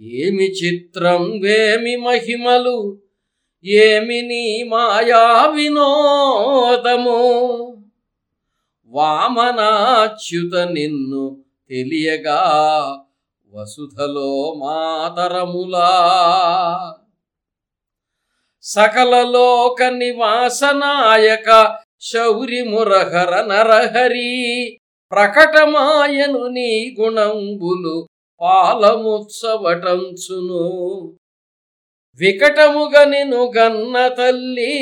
ఏమి చిత్రం వేమి మహిమలు ఏమి నీ మాయా వినోదము? వామనాచ్యుత నిన్ను తెలియగా వసుధలో మాతరములా. సకలలోక నివాసనాయక శౌరి మురహర నరహరి ప్రకటమాయను నీ గుణంబులు పాలముత్సవటంచును. వికటముగనిను గన్న తల్లి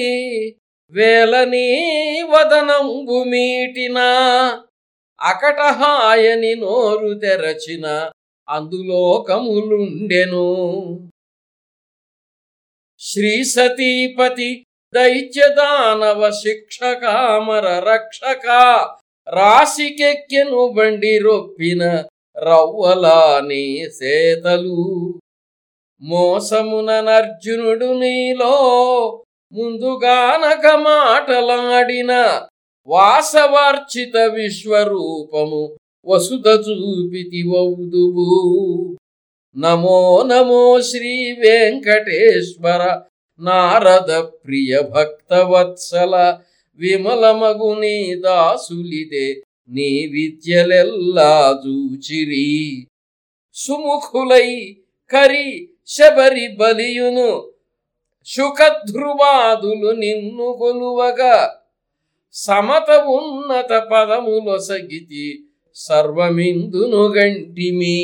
వేలని వదనంబు మీటిన. అకటహాయని నోరు తెరచిన అందులోకములుండెను. శ్రీ సతీపతి దైత్యదానవ శిక్షకామర రక్షక రాశికెక్కెను బండి రొప్పిన రవ్వలాని సేతలు. మోసమున నర్జునుడు నీలో ముందుగానక మాటలాడిన వాసవార్చిత విశ్వరూపము వసుధ చూపితివౌదుబు నమో నమో శ్రీ వెంకటేశ్వర నారద ప్రియ భక్తవత్సల విమలమగుని దాసులిదే. నీ విద్యలెల్లా చూచిరి సుముఖులై కరి శబరి బలియును శుకధ్రువాదులు నిన్ను కొలువగా. సమత ఉన్నత పదములొసగితి సర్వమిందును గంటిమీ.